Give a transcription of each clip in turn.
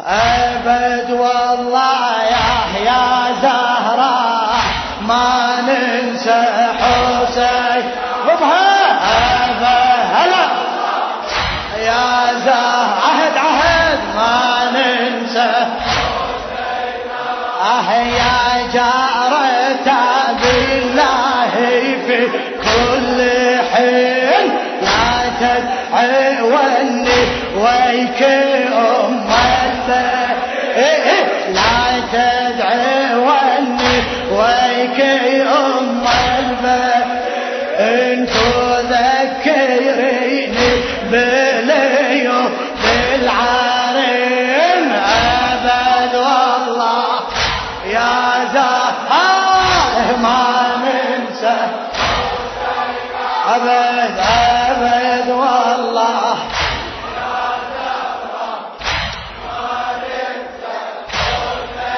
أبد والله يا يا زهراء ما ننسى حسين. أبد هلا يا زهر عهد عهد ما ننسى أه يا جارة بالله في كل حين. لا تدعوني ويك أم ويك أم انتو ذكريني بليو بالعارين أبد والله يا زهر ما ننسى. أبد أبد والله.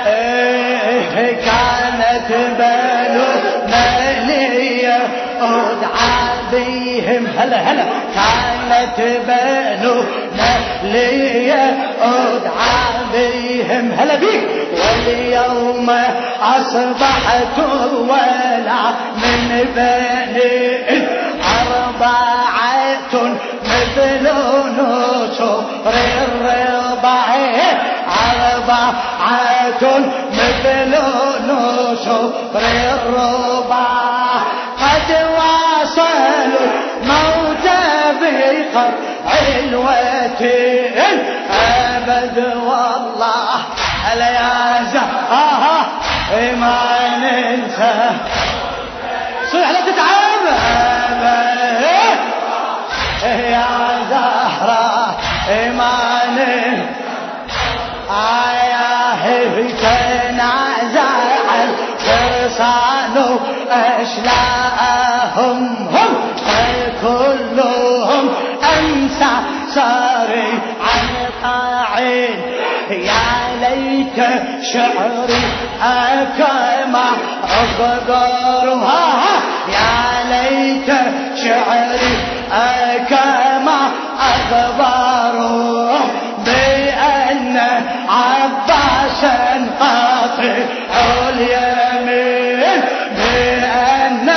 إيه كانت بنو ملية أدعى بهم هلا هلا. كانت بنو ملية أدعى بهم هلا بيك. واليوم أصبحت ولا من بني أربعة مثل أربعة مثل نصر الرضا قد واصلوا موت بقر علوة أبد والله هلا يا زهرة ما ننسى صيح لا تتعب؟ يا زهرة ما ننسى آيه تنازع فرسان أشلاءهم هم كلهم أنسى صاري عن طاعين يا ليت شعري أكما أفقرها يا ليت شعري أكما أخباره اليمين بأن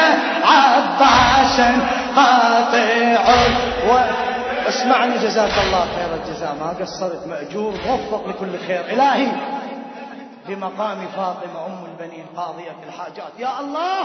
عباسا قاطع. اسمعني جزاك الله خير الجزاء. ما قصرت مأجور موفق لكل خير. إلهي بمقام فاطمة أم البنين قاضية الحاجات. يا الله!